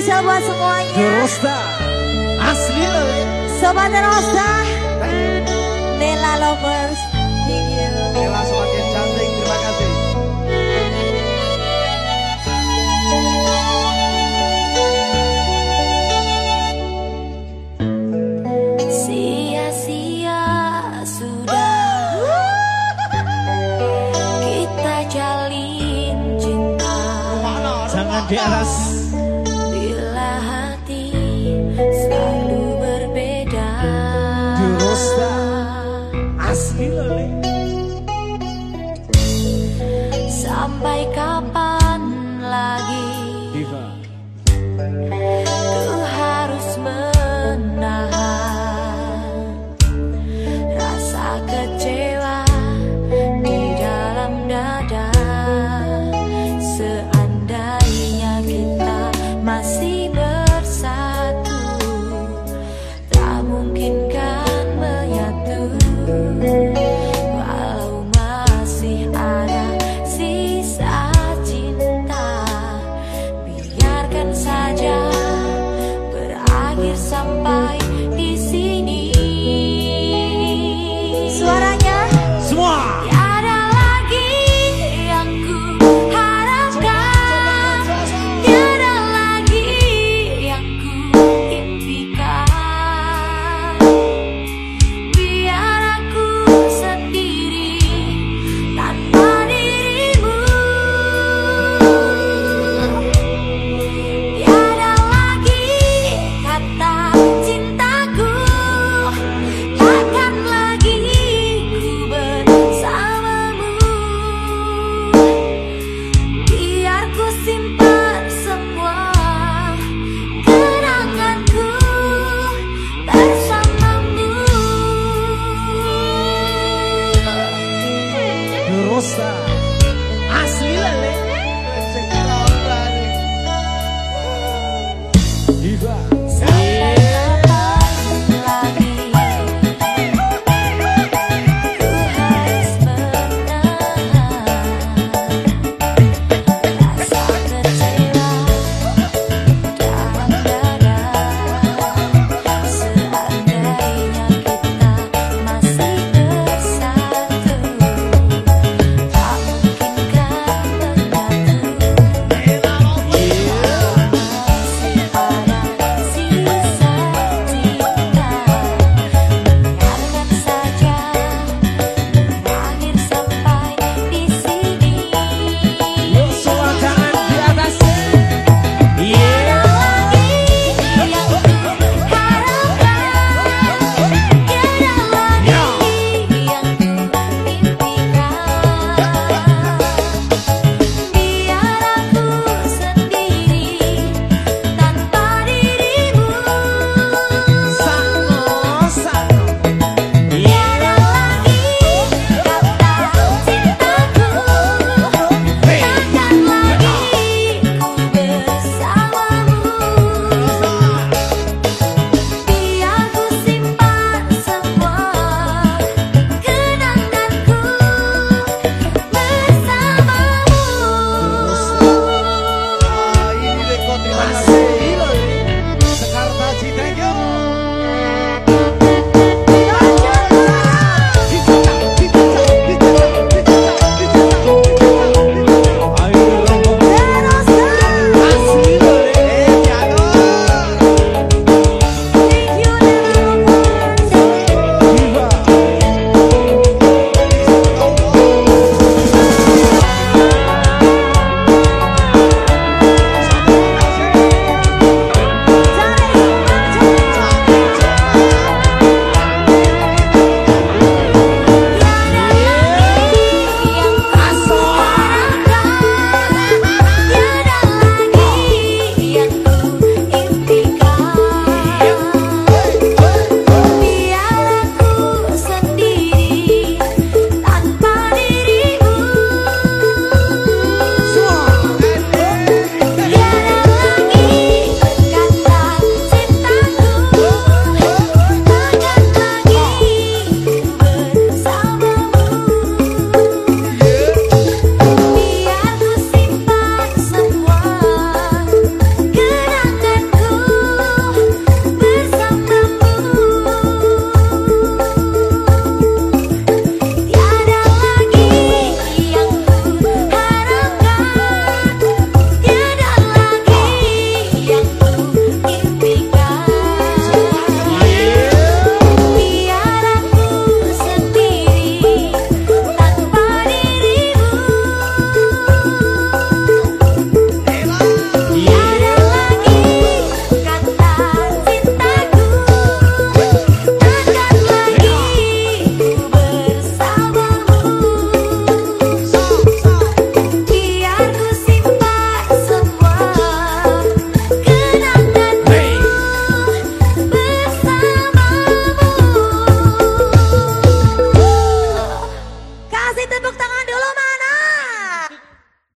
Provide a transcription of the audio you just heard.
Spesial buat semuanya. Rosta. Asli loh. Sobat Rosta. Nela Lovers. Thank you. Nela semakin cantik. Terima kasih. Sia-sia sudah kita jalin cinta. Jangan di aras. sampai kapan lagi Diva. Ku harus menahan Rasa kecewa di dalam dada Seandainya kita masih bersatu Tak mungkin saja.